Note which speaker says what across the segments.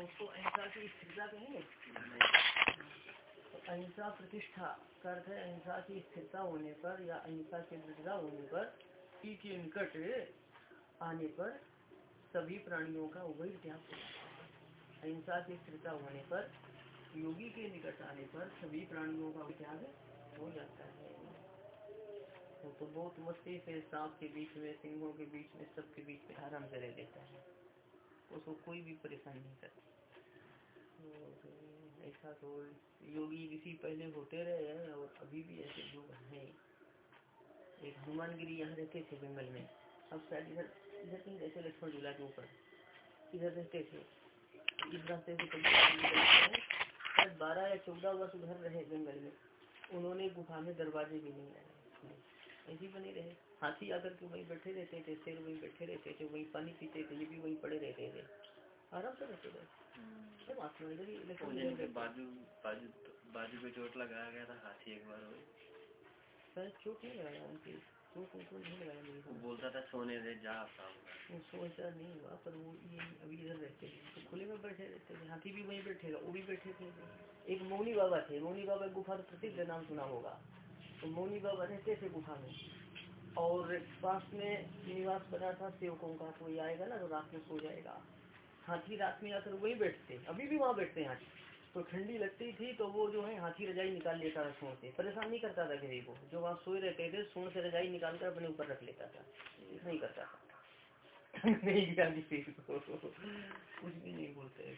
Speaker 1: उसको अहिंसा की स्थिरता कहेंगे अहिंसा प्रतिष्ठा का अर्थ है अहिंसा की स्थिरता होने पर या अहिंसा की दृढ़ता होने पर की के निकट आने पर सभी प्राणियों का वही त्याग हो जाता है। अहिंसा की स्थिरता होने पर, योगी के निकट आने पर सभी प्राणियों का त्याग हो जाता है। तो बहुत मस्ती से सांप के बीच में सिंहों के बीच में, सबके बीच में आराम रह लेता है। उसको कोई भी परेशान नहीं करता। ऐसा तो योगी ऋषि पहले होते रहे हैं और अभी भी ऐसे लोग हैं। एक हनुमान गिरी यहाँ रहते थे जंगल में। अब शायद इधर इधर कहीं रहते लक्ष्मण झूला के ऊपर। इधर रहते थे। इस रास्ते से शायद बारह या चौदह वर्ष उधर रहे जंगल में। उन्होंने गुफा में दरवाजे भी नहीं लगाए। ऐसे बने रहे। हाथी आकर के वहीं बैठे रहते थे शेर वहीं बैठे रहते थे वहीं पानी पीते थे ये भी वहीं पड़े रहते थे। आराम से रहते थे। सब
Speaker 2: बाजू बाजू बाजू पे चोट लगाया गया था हाथी एक बार
Speaker 1: शायद चोट नहीं लगाया उनकी। चोट उनको नहीं लगाया मेरे
Speaker 2: वो बोलता था सोने दे जा
Speaker 1: वो सोचा नहीं हुआ पर वो ये अभी इधर रहते थे। तो खुले में बैठे रहते थे। हाथी भी वहीं बैठेगा वो भी बैठे थे। एक मौनी बाबा थे। मौनी बाबा गुफा तो प्रसिद्ध नाम सुना होगा। मौनी बाबा रहते थे गुफा में? और पास में निवास बना था सेवकों का कोई आएगा ना तो रात में सो जाएगा। हाथी रात में आकर वही बैठते अभी भी वहाँ बैठते हैं हाथी। तो ठंडी लगती थी तो वो जो है हाथी रजाई निकाल लेता था सोन से परेशान नहीं करता था किसी को। जो वहाँ सोए रहते थे, सोन से रजाई निकाल कर अपने ऊपर रख लेता था। नहीं करता था। नहीं किसी को कुछ भी नहीं बोलते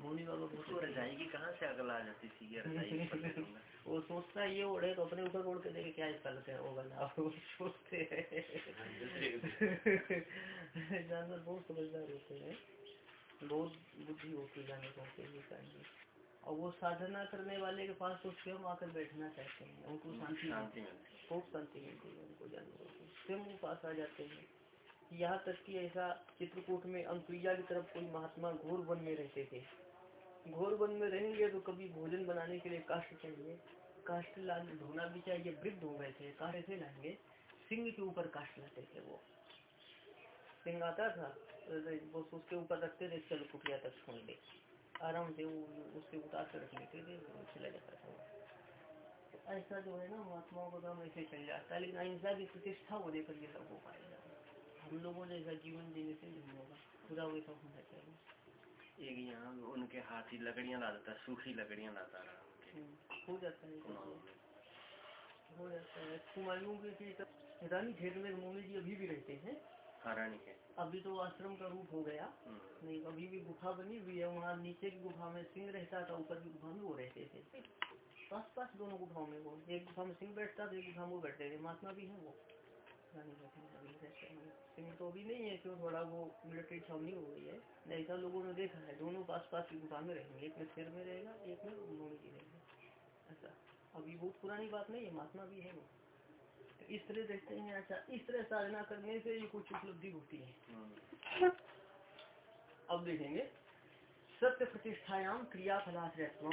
Speaker 1: मोनी बाबा
Speaker 2: बहुत रजाई की कहाँ से अगल आ जाती थी
Speaker 1: वो सोचता है ये ओढ़े तो अपने ऊपर ओढ़ के देखे क्या है वो गला वो सोचते जानवर बहुत समझदार होते हैं बहुत बुद्धि होती हैं और वो साधना करने वाले के पास तो स्वयं आकर बैठना चाहते हैं उनको शांति बहुत शांति मिलती है उनको जानवरों को। स्वयं वो पास आ जाते हैं। यहाँ तक कि ऐसा चित्रकूट में अंकुरिया की तरफ़ कोई महात्मा घोर वन में रहते थे। घोर वन में रहेंगे तो कभी भोजन बनाने के लिए काष्ट चाहिए। काष्ट ला ढोना भी चाहिए, वृद्ध हो गए थे काष्ट ऐसे लाएँगे? सिंह के ऊपर काष्ट लाते थे वो। सिंह आता था वो उसके ऊपर रखते थे, चलो कुटिया तक छोड़ दे। आराम से वो उससे उतार कर रख लेते थे चला जाता था तो ऐसा जो है ना, महात्माओं का काम ऐसे चल जाता है, लेकिन अहिंसा की प्रतिष्ठा को लेकर ये सब हो पाएगा। हम लोगों ने ऐसा जीवन जीने से नहीं होगा। पूरा वैसा होना चाहिए।
Speaker 2: एक यहाँ उनके हाथी लकड़ियाँ लाता था सूखी लकड़ियाँ लाता रहा
Speaker 1: हम्म, हो जाता है हो जाता है। कुमारियों के रानी खेत में मोनी जी अभी भी रहते हैं।
Speaker 2: रानी के
Speaker 1: अभी तो आश्रम का रूप हो गया। हम्म। नहीं अभी भी गुफा बनी हुई है वहाँ नीचे की गुफा में सिंह रहता था ऊपर की गुफा में वो रहते थे। पास पास दोनों गुफाओं में वो एक गुफा में सिंह बैठता था एक गुफा में वो बैठते थे। महात्मा भी है वो। तो अभी नहीं है क्यों थोड़ा वो मिलिट्री छावनी हो गई है। ऐसा लोगों ने देखा है दोनों पास पास की गुफा में रहेंगे एक में सिर में रहेगा एक में मोनी जी रहेगा। ऐसा। अभी बहुत पुरानी बात नहीं है महात्मा भी है वो। तो इस तरह देखते हैं अच्छा इस तरह साधना करने से ये कुछ उपलब्धि होती है। अब देखेंगे। सत्य प्रतिष्ठायाम क्रिया फलाश्रयत्व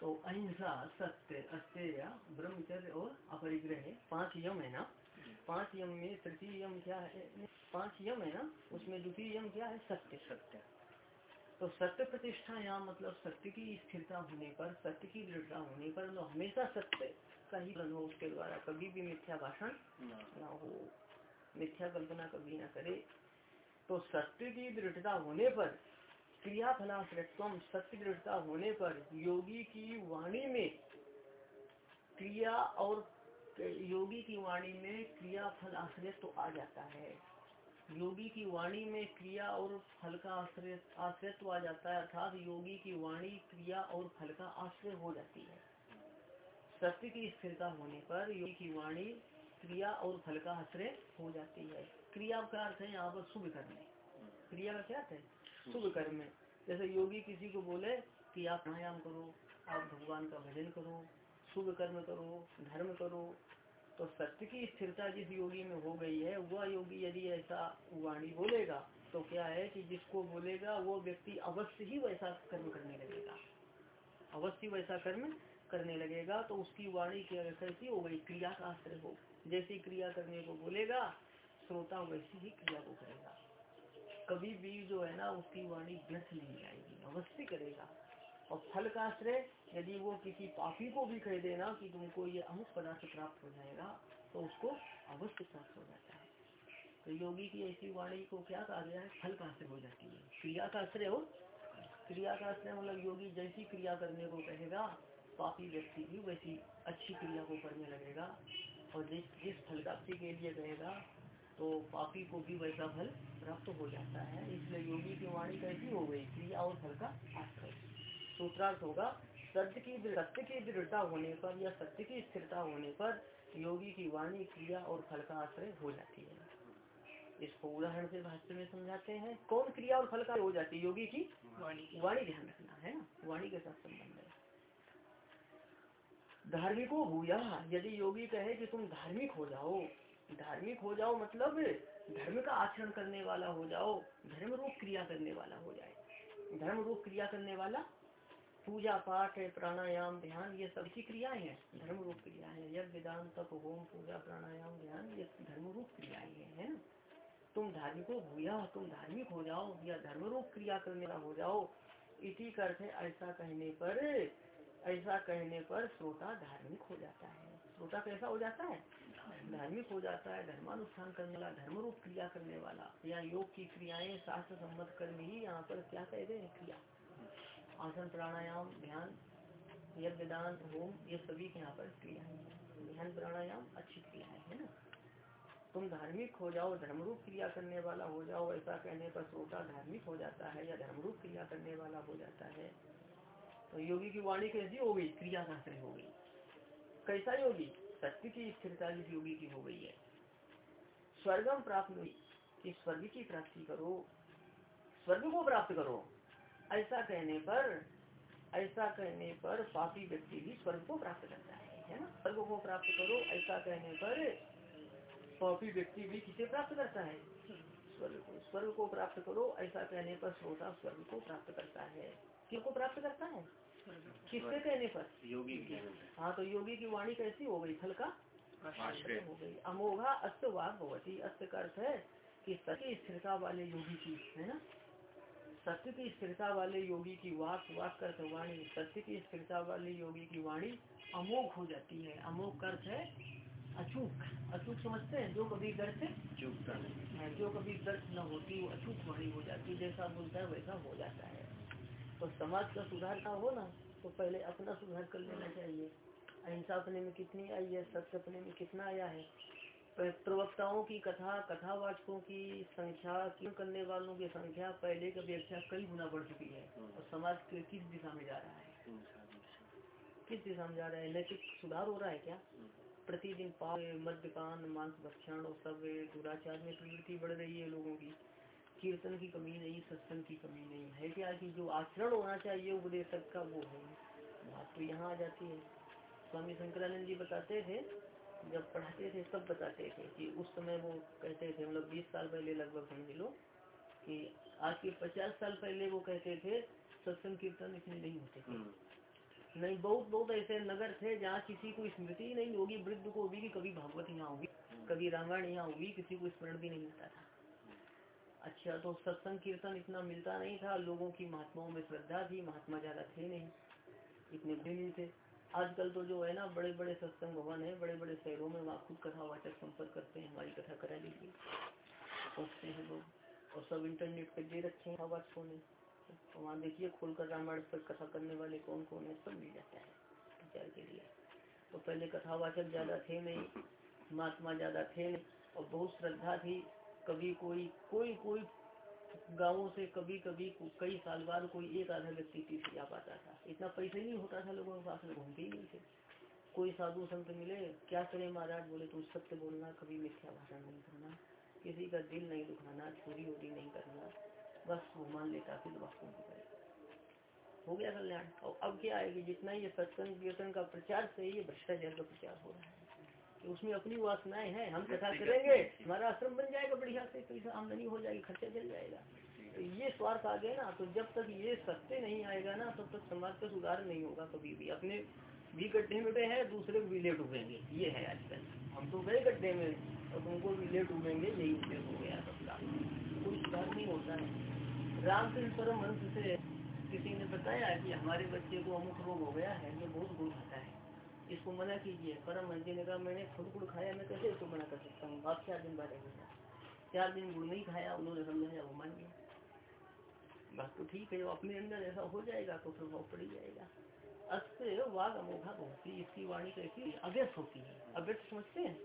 Speaker 1: तो अहिंसा सत्य अस्तेय ब्रह्मचर्य और अपरिग्रह पाँच यम है ना? पाँच यम में तृतीय यम क्या है? पाँच यम है ना? उसमें द्वितीय यम क्या है? सत्य। सत्य। तो सत्य प्रतिष्ठा यहाँ मतलब सत्य की स्थिरता होने पर सत्य की दृढ़ता होने पर तो हमेशा सत्य का ही हो उसके द्वारा कभी भी मिथ्या भाषण न हो। मिथ्या कल्पना कभी न करे। तो सत्य की दृढ़ता होने पर क्रिया फलाश्रत्व सत्य दृढ़ता होने पर योगी की वाणी में क्रिया और योगी की वाणी में क्रिया फल आश्रय तो आ जाता है। योगी की वाणी में क्रिया और फल का आश्रय आश्रय तो आ जाता है, अर्थात योगी की वाणी, क्रिया और फल का आश्रय हो जाती है। सत्य की स्थिरता होने पर योगी की वाणी, क्रिया और फल का आश्रय हो जाती है। क्रिया का अर्थ है यहाँ पर शुभ कर्म क्रिया का क्या अर्थ है? शुभ कर्म में जैसे योगी किसी को बोले कि आप प्राणायाम करो, आप भगवान का भजन करो, शुभ कर्म करो, धर्म करो तो सत्य की स्थिरता जिस योगी में हो गई है, वह योगी यदि ऐसा वाणी बोलेगा तो क्या है कि जिसको बोलेगा वो व्यक्ति अवश्य ही वैसा कर्म करने लगेगा। अवश्य वैसा कर्म करने लगेगा तो उसकी वाणी की कैसी हो गई क्रिया का आश्रय हो। जैसी क्रिया करने को बोलेगा, श्रोता वैसी ही क्रिया को करेगा। कभी भी जो है ना, उसकी वाणी व्यर्थ नहीं जाएगी अवश्य करेगा। और फल का आश्रय, यदि वो किसी पापी को भी कह देना कि तुमको ये अमुक पदार्थ प्राप्त हो जाएगा तो उसको अवश्य प्राप्त हो जाता है। तो योगी की ऐसी वाणी को क्या कहा गया है? फल का आश्रय हो जाती है। क्रिया का आश्रय हो। क्रिया का आश्रय मतलब योगी जैसी क्रिया करने को कहेगा, पापी व्यक्ति भी वैसी अच्छी क्रिया को करने लगेगा और जिस जिस फल प्राप्ति के लिए कहेगा तो पापी को भी वैसा फल प्राप्त हो जाता है। इसलिए योगी की वाणी कैसी हो गई? क्रिया और फल का आश्रय। सूत्रार्थ होगा सत्य की सत्य की दृढ़ता होने पर या सत्य की स्थिरता होने पर योगी की वाणी क्रिया और फल का आश्रय हो जाती है। इसको उदाहरण से भाष्य में समझाते हैं। कौन क्रिया और फल का हो जाती है? योगी की
Speaker 2: वाणी
Speaker 1: वाणी ध्यान रखना है ना? वाणी के साथ संबंध है। धार्मिको भूया यदि योगी कहे कि तुम धार्मिक हो जाओ धार्मिक हो जाओ मतलब धर्म का आचरण करने वाला हो जाओ, धर्म रूप क्रिया करने वाला हो जाए। धर्म रूप क्रिया करने वाला, पूजा पाठ है, प्राणायाम, ध्यान, ये सब की क्रियाएँ हैं। धर्म रूप क्रिया है। यज्ञ दान तप, होम, पूजा, प्राणायाम, ध्यान, ये धर्म रूप क्रियाएँ हैं, है ना? तुम धार्मिको भूया तुम धार्मिक हो जाओ या धर्म रूप क्रिया करने वाला हो जाओ, इसी करते ऐसा कहने पर, ऐसा कहने पर श्रोता धार्मिक हो जाता है। श्रोता कैसा हो जाता है? धार्मिक हो जाता है, धर्मानुष्ठान करने वाला धर्म रूप क्रिया करने वाला, या योग की क्रियाएँ शास्त्र सम्मत कर्म ही यहाँ पर क्या कहते हैं? क्रिया। आसन, प्राणायाम, ध्यान यज्ञ दान होम, ये सभी यहाँ पर क्रियाएँ हैं। ध्यान, प्राणायाम, अच्छी क्रिया है ना? तुम धार्मिक हो जाओ, धर्मरूप क्रिया करने वाला हो जाओ, ऐसा कहने पर श्रोता धार्मिक हो जाता है या धर्मरूप क्रिया करने वाला हो जाता है तो योगी की वाणी कैसी हो गई? क्रिया का हो गई। कैसा योगी? सत्य की स्थिरता जिस योगी की हो गई है। स्वर्गम प्राप्त कि स्वर्ग की प्राप्ति करो। स्वर्ग को प्राप्त करो। ऐसा कहने पर, ऐसा कहने पर पापी व्यक्ति भी स्वर्ग को प्राप्त करता है है ना? स्वर्ग को प्राप्त करो, ऐसा कहने पर पापी व्यक्ति भी किसे प्राप्त करता है? स्वर्ग को स्वर्ग को प्राप्त करो। ऐसा कहने पर श्रोता स्वर्ग को प्राप्त करता है। किसको प्राप्त करता है? किसके कहने पर?
Speaker 2: योगी की
Speaker 1: हाँ तो योगी की वाणी कैसी हो गई? फल का? हो गई। अमोघा अस्त वाक भगवती अस्त का अर्थ है कि सत्य स्थिरता वाले योगी की है ना? सत्य की स्थिरता वाले योगी की वाक वाक अर्थ वाणी। सत्य की स्थिरता वाले योगी की वाणी अमोघ हो जाती है। अमोघ अर्थ है अचूक। अचूक समझते हैं? जो कभी दर्द
Speaker 2: चुपता नहीं।
Speaker 1: जो कभी दर्द न होती वो अचूक वाणी हो जाती है। जैसा बोलता है वैसा हो जाता है। तो समाज का सुधार ना हो ना तो पहले अपना सुधार कर लेना चाहिए। अहिंसा अपने में कितनी आई है सत्य अपने में कितना आया है? प्रवक्ताओं की कथा कथावाचकों की संख्या क्यों करने वालों की संख्या पहले की अपेक्षा कई गुना बढ़ चुकी है। और समाज के किस दिशा में जा रहा है? किस दिशा में जा रहा है? नैतिक सुधार हो रहा है क्या? प्रतिदिन पाप मद्यपान मांस भक्षण और सब दुराचार में प्रवृत्ति बढ़ रही है लोगों की। कीर्तन की कमी नहीं सत्संग की कमी नहीं। है क्या कि जो आचरण होना चाहिए उपदेशक का वो है। बात तो यहाँ आ जाती है। स्वामी शंकरानंद जी बताते थे जब पढ़ाते थे तब बताते थे कि उस समय वो कहते थे मतलब बीस साल पहले लगभग समझ लो कि आज के पचास साल पहले वो कहते थे सत्संग कीर्तन इतने नहीं होते थे। नहीं बहुत बहुत ऐसे नगर थे जहाँ किसी को स्मृति नहीं होगी वृद्ध को होगी कि कभी भागवत यहाँ होगी कभी रामायण यहाँ होगी किसी को स्मरण भी नहीं मिलता था। अच्छा तो सत्संग कीर्तन इतना मिलता नहीं था। लोगों की महात्माओं में श्रद्धा थी, महात्मा ज़्यादा थे नहीं, इतने भी नहीं थे। आजकल तो जो है ना बड़े बड़े सत्संग भवन है बड़े बड़े शहरों में वहाँ खुद कथावाचक संपर्क करते हैं, हमारी कथा करा लीजिए। पहुँचते हैं लोग और सब इंटरनेट पे दे रखे हैं कथावाचकों ने तो वहाँ देखिए, खोलकर रामायण पर कथा करने वाले कौन कौन है, सब मिल जाता है प्रचार के लिए। तो पहले कथावाचक ज़्यादा थे नहीं, महात्मा ज़्यादा थे नहीं और बहुत श्रद्धा थी। कभी कोई कोई कोई गाँवों से कभी कभी कई साल बाद कोई एक आधा व्यक्ति तीसरी जा पाता था। इतना पैसे नहीं होता था लोगों के पास में घूमते ही नहीं थे। कोई साधु संत मिले, क्या करें महाराज? बोले, तुम सत्य बोलना, कभी मिथ्या भाषण नहीं करना। किसी का दिल नहीं दुखाना, चोरी वोरी नहीं करना। बस वो मान लेता, फिर वास्तव में हो गया कल्याण। और अब क्या है कि जितना ये सत्संग का प्रचार से ये भ्रष्टाचार का प्रचार हो रहा है। कि उसमें अपनी वासनाएँ हैं हम कथा करेंगे हमारा आश्रम बन जाएगा बढ़िया से पैसा आमदनी हो जाएगी खर्चा चल जाएगा। तो ये स्वार्थ आ गया ना तो जब तक ये सत्य नहीं आएगा ना तब तक समाज का सुधार नहीं होगा कभी भी। अपने भी गड्ढे में हैं दूसरे को भी लेट डूबेंगे ये है आजकल। हम तो गए गड्ढे में अब उनको भी लेट डूबेंगे यही उद्देश्य हो गया सबका। कोई सुधार नहीं होता है। रामकृष्ण परम हंस से किसी ने बताया कि हमारे बच्चे को अमुक रोग हो गया है ये बहुत खाता है। इसको मना कीजिए। परम हंस ने कहा, मैंने खुद गुड़ खाया, मैं कैसे इसको मना कर सकता हूँ? आप चार दिन बाद चार दिन गुड़ नहीं खाया, उन्होंने समझाया वो मान गया बात तो ठीक है अपने अंदर ऐसा हो जाएगा तो प्रभाव पड़ ही जाएगा। अस्य वाघ अमोघा होती इसकी वाणी कैसी अव्यस्त होती है। अव्यस्त समझते हैं?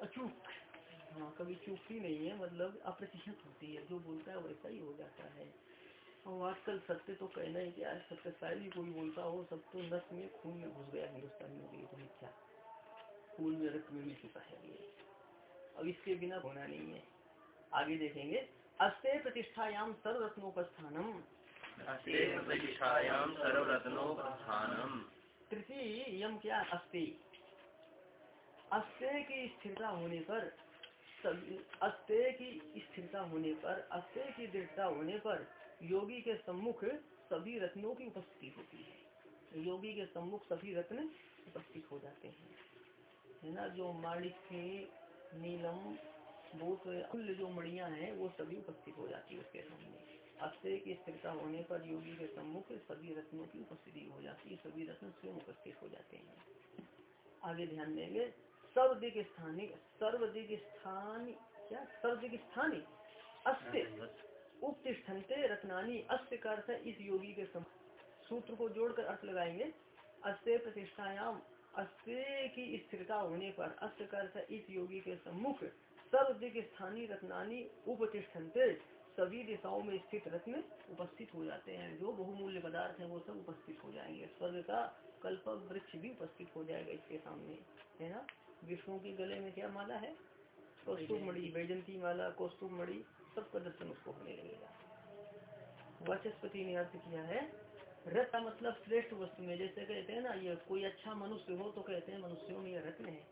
Speaker 1: अचूक। हाँ कभी चूकती नहीं है मतलब अप्रतिशत होती है। जो बोलता है, वैसा ही हो जाता है। और आजकल सत्य तो कहना ही क्या है? सत्य शायद ही कोई बोलता हो सब तो नस में खून में घुस गया हिंदुस्तान में तो मिथ्या खून में रक्त में मिल चुका है ये। अब इसके बिना होना नहीं है। आगे देखेंगे। अस्ते प्रतिष्ठायाम सर्वरत्नोपस्थानम।
Speaker 2: प्रतिष्ठायाम सर्वरत्नोपस्थानम।
Speaker 1: तृतीय यम क्या? अस्ते अस्ते की स्थिरता होने पर अस्ते की स्थिरता होने पर अस्ते की दृढ़ता होने पर योगी के सम्मुख सभी रत्नों की उपस्थिति होती है। योगी के सम्मुख सभी रत्न उपस्थित हो जाते हैं। है ना? जो माणिक्य, नीलम बहुत अमूल्य जो मणिया हैं, वो सभी उपस्थित हो जाती है उसके सामने। अक्षय की स्थिरता होने पर योगी के सम्मुख सभी रत्नों की उपस्थिति हो जाती है। सभी रत्न स्वयं उपस्थित हो जाते हैं। आगे ध्यान देंगे। सर्वदिक स्थानिक, सर्वदिक स्थान, क्या? सर्वदिक स्थानी अस्य उपतिष्ठन्ते रत्नानी अस्य का अर्थ इस योगी के सूत्र को जोड़कर अर्थ लगाएँगे। अस्य प्रतिष्ठायाम, अस्य की स्थिरता होने पर अस्य का अर्थ इस योगी के सम्मुख सर्वदिक स्थानीय रत्नानी उपतिष्ठन्ते। सभी दिशाओं में स्थित रत्न उपस्थित हो जाते हैं। जो बहुमूल्य पदार्थ है, वो सब उपस्थित हो जाएँगे। स्वर्ग का कल्प वृक्ष भी उपस्थित हो जाएगा इसके सामने, है ना? विष्णु के गले में क्या माला है? कौस्तुभ मणि वैजंती माला कौस्तुभ मणि सबका दर्शन उसको होने लगेगा। वाचस्पति ने अर्थ किया है, रत्न मतलब श्रेष्ठ वस्तु में, जैसे कहते हैं ना, ये कोई अच्छा मनुष्य हो तो कहते हैं मनुष्यों में यह रत्न है।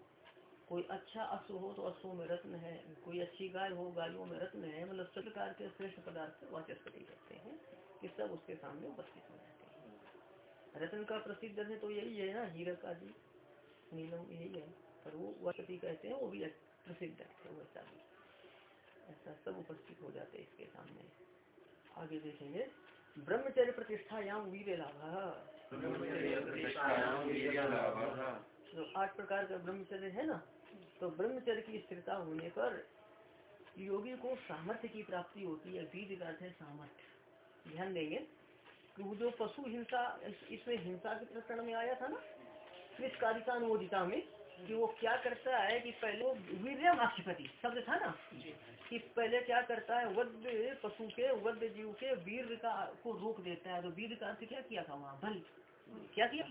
Speaker 1: कोई अच्छा अश्व हो तो अश्वों में रत्न है। कोई अच्छी गाय हो, गायों में रत्न है। मतलब सब प्रकार के श्रेष्ठ पदार्थ वाचस्पति कहते हैं कि सब उसके सामने उपस्थित हो जाते हैं। रत्न का प्रसिद्ध है तो यही है ना हीरक आदि नीलम यही है, पर वो वाचस्पति कहते हैं, वो भी प्रसिद्ध है, वैसा भी। ऐसा सब उपस्थित हो जाते हैं इसके सामने। आगे देखेंगे। ब्रह्मचर्य प्रतिष्ठा यहाँ वीर लाभ। तो आठ प्रकार का ब्रह्मचर्य है ना? तो ब्रह्मचर्य की स्थिरता होने पर योगी को सामर्थ्य की प्राप्ति होती है। वीर का है सामर्थ्य। ध्यान देंगे कि वो जो पशु हिंसा इसमें हिंसा के प्रकरण में आया था ना? किस कारिका अनुमोदिता में। कि वो क्या करता है कि पहले वो वीर माक्षिपति शब्द था ना? कि पहले क्या करता है वद्य पशु के वद्य जीव के वीर का को रोक देता है। तो वीर का अर्थ क्या किया था वहाँ? बल। क्या किया?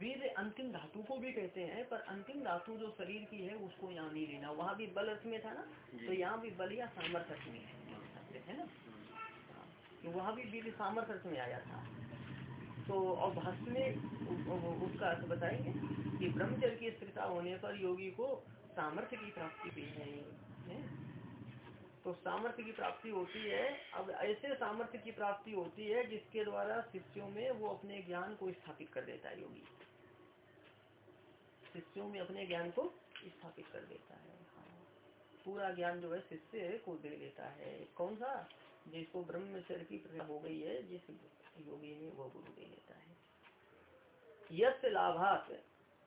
Speaker 1: वीर अंतिम धातु को भी कहते हैं पर अंतिम धातु जो शरीर की है उसको यहाँ नहीं लेना। वहाँ भी बल अर्थ में था ना? तो यहाँ भी बल या सामर्थ्य में है। ना? तो वहाँ भी वीर सामर्थ्य में आया था। तो और भाष्य में उसका अर्थ बताएँगे कि ब्रह्मचर्य की स्थिरता होने पर योगी को सामर्थ्य की प्राप्ति भी है, है? तो सामर्थ्य की प्राप्ति होती है अब ऐसे सामर्थ्य की प्राप्ति होती है जिसके द्वारा शिष्यों में वो अपने ज्ञान को स्थापित कर देता है योगी शिष्यों में अपने ज्ञान को स्थापित कर देता है हाँ। पूरा ज्ञान जो है शिष्य को दे देता है कौन सा जिसको ब्रह्मचर्य की प्रक्रिया हो गई है, जिस योगी ने वो गुरु दे देता है। यश लाभात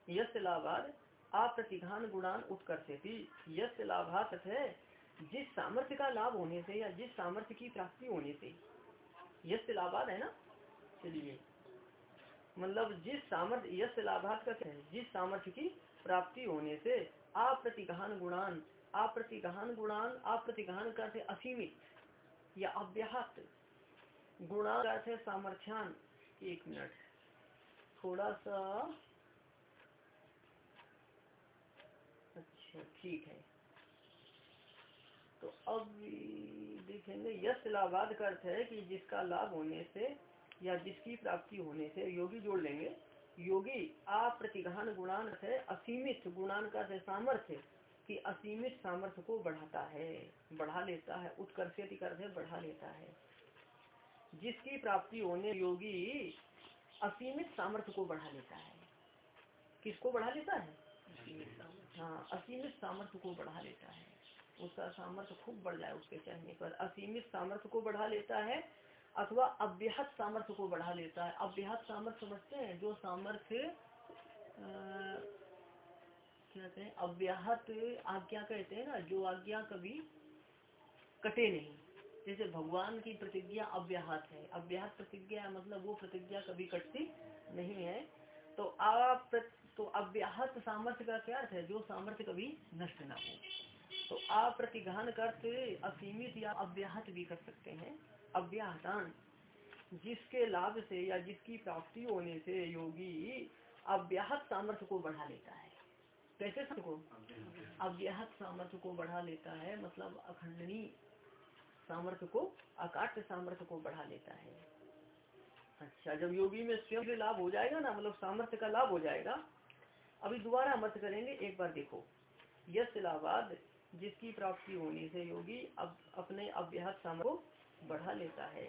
Speaker 1: यश लाभात अप्रतिघान गुणान उत्कर्षे थी यश लाभात है, जिस सामर्थ्य का लाभ होने से या जिस सामर्थ्य की प्राप्ति होने से। यश लाभात है ना? चलिए। मतलब जिस सामर्थ्य यश लाभात का है? जिस सामर्थ्य की प्राप्ति होने से अप्रतिघान गुणान अप्रतिघान गुणान अप्रतिघान करते असीमित या अव्याहत। गुणा करते सामर्थ्यान। एक मिनट। थोड़ा सा। अच्छा ठीक है। तो अब देखेंगे यश लाभाद का अर्थ है कि जिसका लाभ होने से या जिसकी प्राप्ति होने से योगी जोड़ लेंगे। योगी आप अप्रतिघान गुणान है, असीमित गुणान का है सामर्थ्य। कि असीमित सामर्थ्य को बढ़ाता है बढ़ा लेता है उत्कर्षित कर बढ़ा लेता है। जिसकी प्राप्ति होने योगी असीमित सामर्थ्य को बढ़ा लेता है। किसको बढ़ा लेता है? हाँ असीमित सामर्थ्य को बढ़ा लेता है। उसका सामर्थ्य खूब बढ़ जाए उसके चाहने पर। असीमित सामर्थ्य को बढ़ा लेता है अथवा अव्याहत सामर्थ्य को बढ़ा लेता है। अव्याहत सामर्थ्य समझते हैं जो सामर्थ्य कहते हैं। अव्याहत आज्ञा कहते हैं ना, जो आज्ञा कभी कटे नहीं। जैसे भगवान की प्रतिज्ञा अव्याहत है। अव्याहत प्रतिज्ञा मतलब वो प्रतिज्ञा कभी कटती नहीं है। तो आप तो अव्याहत सामर्थ्य का क्या अर्थ है? जो सामर्थ्य कभी नष्ट ना हो। तो अप्रतिघान करते असीमित या अव्याहत भी कर सकते हैं। अव्याहतान, जिसके लाभ से या जिसकी प्राप्ति होने से योगी अव्याहत सामर्थ्य को बढ़ा लेता है। कैसे को अव्याहत सामर्थ्य को बढ़ा लेता है मतलब अखंडनी सामर्थ्य को, अकाट्य सामर्थ्य को बढ़ा लेता है। अच्छा जब योगी में स्वयं लाभ हो जाएगा ना मतलब सामर्थ्य का लाभ हो जाएगा, अभी दोबारा मत करेंगे, एक बार देखो। यश लाभाद जिसकी प्राप्ति होने से योगी अब अपने अभ्यास सामर्थ्य को बढ़ा लेता है।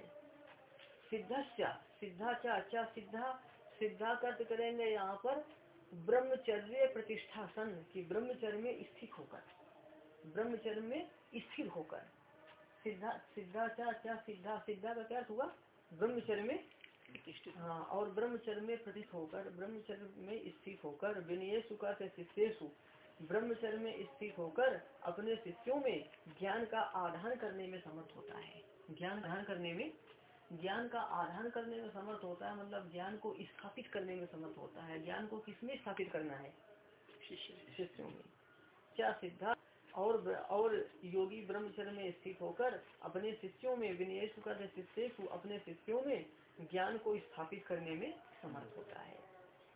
Speaker 1: सिद्धाचा सिद्धाचा अच्छा सिद्धा सिद्धा कर्त करेंगे यहाँ पर ब्रह्मचर्य प्रतिष्ठासन की ब्रह्मचर्य में स्थित होकर ब्रह्मचर्य में स्थिर होकर। सिद्धा सिद्धाचा क्या सिद्धा सिद्धा का क्या हुआ? ब्रह्मचर्य में हाँ और ब्रह्मचर्य में प्रतिष्ठ होकर ब्रह्मचर्य में स्थित होकर विनय सुखा से शिष्यु ब्रह्मचर्य में स्थित होकर अपने शिष्यों में ज्ञान का आधान करने में समर्थ होता है। ज्ञान आधान करने में ज्ञान का आधान करने में समर्थ होता है मतलब ज्ञान को स्थापित करने में समर्थ होता है। ज्ञान को किसमें स्थापित करना है? शिष्यों में। क्या सिद्धा और और योगी ब्रह्मचर्य में स्थित होकर अपने शिष्यों में, विनय सुखा से शिष्य अपने शिष्यों में ज्ञान को स्थापित करने में समर्थ होता है?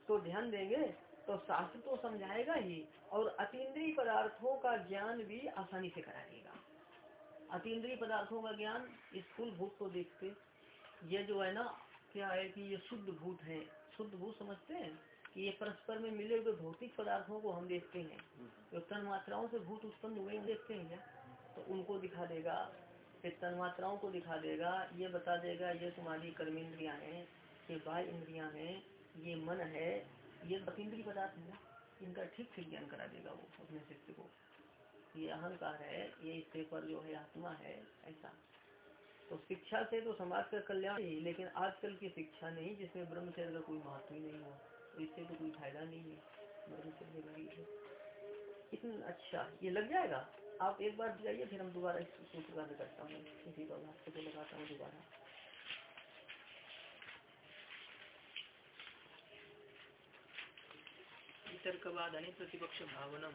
Speaker 1: तो ध्यान देंगे तो शास्त्र तो समझाएगा ही, और अतीन्द्रीय पदार्थों का ज्ञान भी आसानी से करा देगा अतीन्द्रीय पदार्थों का ज्ञान स्थूल भूत को देखते ये जो है ना क्या है कि ये शुद्ध भूत है। शुद्ध भूत समझते हैं कि ये परस्पर में मिले हुए भौतिक पदार्थों को हम देखते हैं। तो तन मात्राओं से भूत उत्पन्न हुए हम देखते हैं क्या? तो उनको दिखा देगा फिर तन मात्राओं को दिखा देगा ये बता देगा ये तुम्हारी कर्म इंद्रिया है ये बाह्य इंद्रिया है ये मन है ये बतिंद्री पदार्थ है। इनका ठीक ठीक ज्ञान करा देगा वो अपने शिष्य को। ये अहंकार है ये इससे पर जो है आत्मा है ऐसा। तो शिक्षा से तो समाज का कल्याण ही लेकिन आजकल की शिक्षा नहीं जिसमें ब्रह्मचर्य का कोई महत्व ही नहीं हो तो इससे तो कोई फ़ायदा नहीं है ब्रह्मचर्य इतना अच्छा ये लग जाएगा? आप एक बार जाइए फिर हम दोबारा इसको प्रकार करता हूँ इसी को आपको लगाता हूँ दोबारा।
Speaker 3: प्रतिपक्ष भावनम।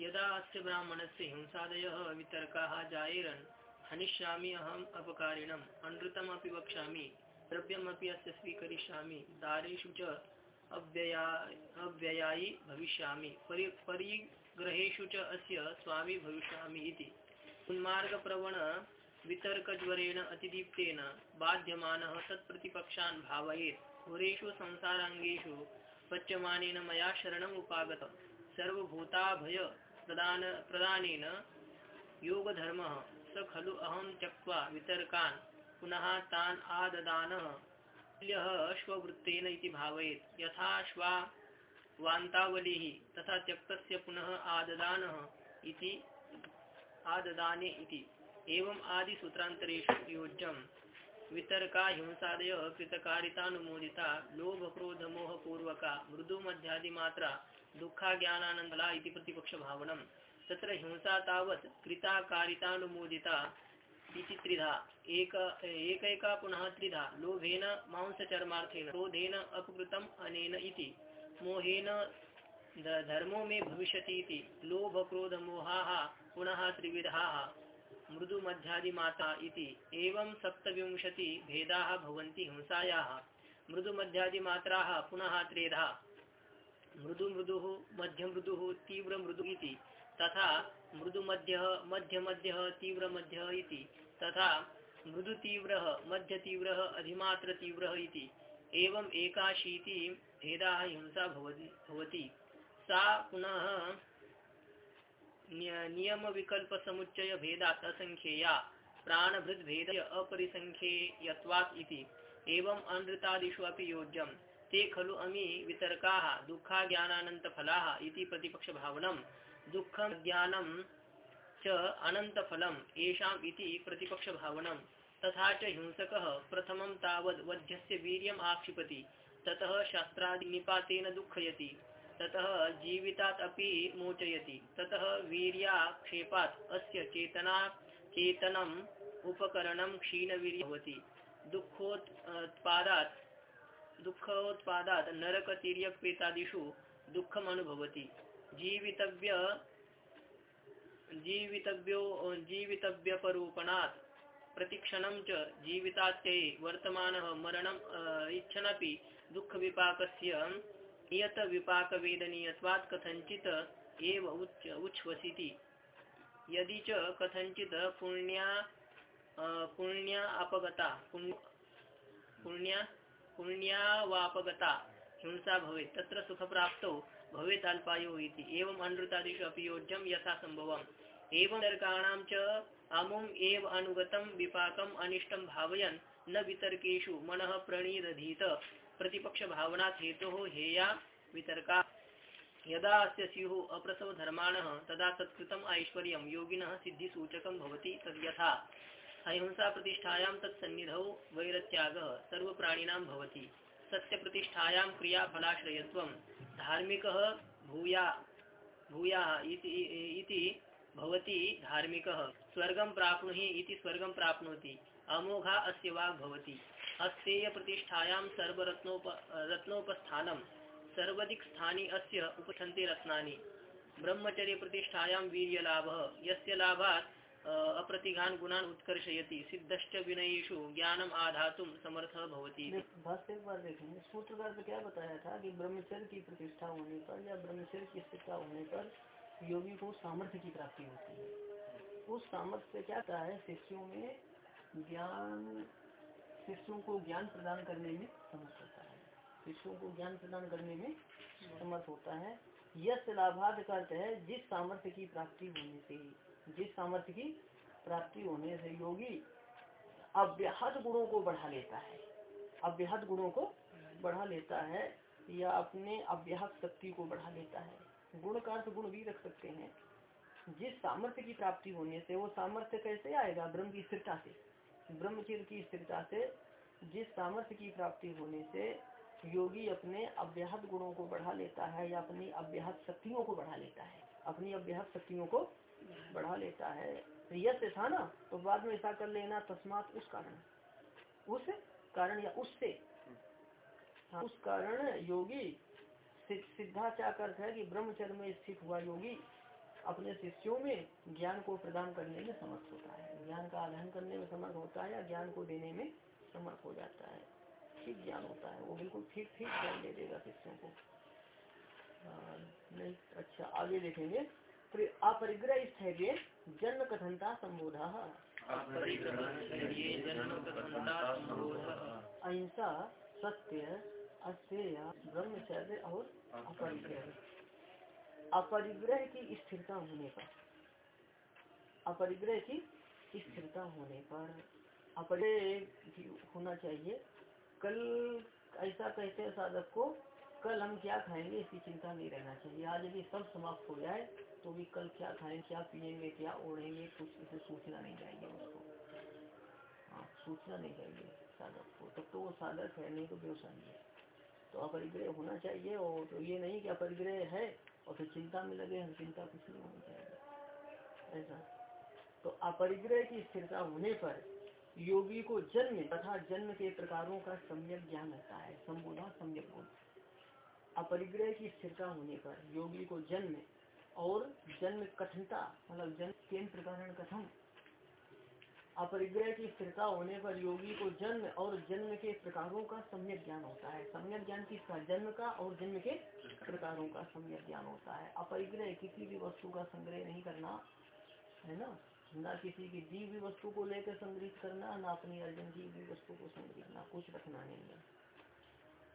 Speaker 3: यदा अस्य ब्राह्मणस्य हिंसादय वितर्काः जायेरन् हनिष्यामि अहम् अपकारिणम्, अनृतमपि वक्ष्यामि, द्रव्यमपि अस्य स्वीकरिष्यामि, दारेषु च अव्यया, अव्ययायी भविष्यामि, परि स्वामी भविष्यामि इति। उन्मार्गप्रवण वितर्कज्वरेण अतिदीप्तेन बाध्यमानः तत्प्रतिपक्षान् भावयेत्। घोरेषु संसाराङ्गेषु पच्यमानेन मया शरणम् उपागत सर्वभूताभय प्रदान प्रदानेन योगधर्मः खलु अहम त्यक्त्वा वितर्कान्। पुनः तान् आददानः। स्ववृत्तेन इति भावयेत्। यथा श्वा तथा त्यक्तस्य पुनः आददानः इति, आददाने इति। एवम् आदिसूत्रान्तरेषु योज्यम्। वितर्का हिंसादय कृतकारितानुमोदिता, लोभक्रोधमोहपूर्वका, मृदुमध्यादिमात्रा दुःखाज्ञानानन्दला इति प्रतिपक्षभावनम्। तत्र हिंसा तावत् कृताकारितानुमोदिता इति त्रिधा। एक, एकैका पुनः त्रिधा। लोभेन मांसचर्मार्थेन, क्रोधेन अपकृतम् अनेन इति। मोहेन धर्मो में भविष्यति इति। लोभ, क्रोध, मोहा पुनः त्रिविधा। मृदु मध्यादिमाता इति। एवं सप्तविंशति भेदाः भवन्ति हिंसायाः। मृदु मध्यादिमात्राः पुनः त्रेधा। मृदु मृदुः मध्य मृदुः तीव्र मृदु इति। तथा मृदु मध्य मध्य मध्य तीव्र मध्य इति। तथा मृदु तीव्र मध्य तीव्र अधिमात्र तीव्र इति। एवं एकाशीति भेदा हिंसा भवति सा पुनः नियम विकल्प समुच्चय भेदात् असंख्येया प्राणभृद भेद इति। एवं अनृतादिषु अपि योज्यम्। ते खलु अमी वितर्का दुखा ज्ञानानन्तफला इति प्रतिपक्षभावनं दुःखं, ज्ञानं च अनन्तफलम्, येषाम् इति प्रतिपक्षभावनं तथा च हिंसकः प्रथमं तावद् वध्यस्य वीर्यम् आक्षिपति, ततः शास्त्रादिनिपातेन दुःखयति, ततः जीवितात् अपि मोचयति, ततः वीर्याक्षेपात् अस्य चेतना, चेतनम् उपकरणं क्षीणवीर्य भवति दुःखोत्पादात् दुःखोत्पादात् नरकतिर्यक्पेतादिषु दुःखम् अनुभवति जीवितव्य, जीवितव्यो, जीवितव्यपरूपणात् प्रतिक्षणं च जीवितात्यै वर्तमानः मरणम् इच्छनपि दुःखविपाकस्य यत विपाक वेदनीयत्वात् कथंचित एव उच्च, उच्छ्वसिति। यदि च कथंचित पुण्या पुण्या अपगता पुण्या, पुण्यावापगता, हिंसा भवेत्, तत्र सुखप्राप्तौ अल्पायो इति। एवं अनृतादिषु अपि योज्यं यथा सम्भवम्। एवं तर्काणां च अमुम् एव अनुगतं विपाकम् अनिष्टं भावयन् न वितर्केषु मनः प्रणीदधीत। प्रतिपक्ष भावना हेतु हेया वितर्का। यदा अस्य स्युः अप्रसवधर्माणः, तदा तत्कृतम् ऐश्वर्यं। योगिनः सिद्धिसूचकं भवति तद्यथा। अहिंसा प्रतिष्ठायां तत्सन्निधौ वैरत्यागः। सर्वप्राणिनां भवति। सत्यप्रतिष्ठायां क्रियाफलाश्रयत्वं धार्मिकः भूया भूया इति भवति धार्मिकः। स्वर्गं प्राप्नुहि इति स्वर्गं प्राप्नोति। अमोघा अस्य वाग् भवति। अस्तेय प्रतिष्ठायां सर्वरत्नोप, रत्नोपस्थानं। सर्वदिक स्थानी अस्य उपठन्ते रत्नानि। ब्रह्मचर्य प्रतिष्ठायां वीर्यलाभः। यस्य लाभात् अप्रतिघान गुणान उत्कर्षयति, सिद्धश्च विनयेषु ज्ञानम आधातुम समर्थः भवति
Speaker 1: देखेंगे सूत्रकार क्या बताया था कि ब्रह्मचर्य की प्रतिष्ठा होने पर या ब्रह्मचर्य की स्थिरता होने पर योगी को सामर्थ्य की प्राप्ति होती है। उस सामर्थ्य से क्या कहा है? शिष्यों में ज्ञान, शिष्यों को ज्ञान प्रदान करने में समर्थ होता है। शिष्यों को ज्ञान प्रदान करने में समर्थ होता है। यश लाभाद का अर्थ है, जिस सामर्थ्य की प्राप्ति होने से जिस सामर्थ्य की प्राप्ति होने से योगी अव्याहत गुणों को बढ़ा लेता है। अव्याहत गुणों को बढ़ा लेता है या अपने अव्याहत शक्ति को बढ़ा लेता है। गुण का अर्थ गुण भी रख सकते हैं। जिस सामर्थ्य की प्राप्ति होने से वो सामर्थ्य कैसे आएगा? ब्रह्म की स्थिरता से। ब्रह्मचर्य की स्थिरता से जिस सामर्थ्य की प्राप्ति होने से योगी अपने अव्याहत गुणों को बढ़ा लेता है या अपनी अव्याहत शक्तियों को बढ़ा लेता है। अपनी अव्याहत शक्तियों को बढ़ा लेता है। यश था ना तो बाद में ऐसा कर लेना तस्मात उस कारण। उस कारण या उससे हाँ, उस कारण योगी सिद्धाचार अर्थ है कि ब्रह्मचर्य में स्थित हुआ योगी अपने शिष्यों में ज्ञान को प्रदान करने में समर्थ होता है। ज्ञान का अध्ययन करने में समर्थ होता है या ज्ञान को देने में समर्थ हो जाता है। ठीक ज्ञान होता है। वो बिल्कुल ठीक ठीक ज्ञान दे देगा शिष्यों को। नहीं अच्छा आगे देखेंगे। अपरिग्रह स्थैर्य जन्म कथनता संबोधा। अहिंसा सत्य अस्तेय ब्रह्मचर्य और अपरिग्रह। अपरिग्रह की स्थिरता होने पर। अपरिग्रह की स्थिरता होने पर। अपरिग्रह होना चाहिए। कल ऐसा कहते हैं साधक को, कल हम क्या खाएँगे इसकी चिंता नहीं रहना चाहिए। आज यदि सब समाप्त हो जाए तो भी कल क्या खाएँगे क्या पिएँगे, क्या ओढ़ेंगे, कुछ इसे सोचना नहीं चाहिए उसको। हाँ सोचना नहीं चाहिए साधक को। तब तो वो साधक है, नहीं तो व्यवसायी है। तो अपरिग्रह होना चाहिए और तो ये नहीं कि अपरिग्रह है और फिर चिंता में लगे हम चिंता कुछ नहीं होनी चाहिए। ऐसा। तो अपरिग्रह की स्थिरता होने पर योगी को जन्म तथा जन्म के प्रकारों का सम्यक ज्ञान रहता है। संबोधा सम्यक गुण अपरिग्रह की स्थिरता होने पर योगी को जन्म और जन्म कठिनता मतलब जन्म केन प्रकार कथम? अपरिग्रह की स्थिरता होने पर योगी को जन्म और जन्म के प्रकारों का सम्यक ज्ञान होता है। सम्यक ज्ञान किसका? जन्म का और जन्म के प्रकारों का सम्यक ज्ञान होता है। अपरिग्रह किसी भी वस्तु का संग्रह नहीं करना, है ना? न किसी की दी हुई वस्तु को लेकर संग्रहित करना, न अपनी अर्जन की हुई वस्तु को संग्रहित करना, कुछ रखना नहीं है।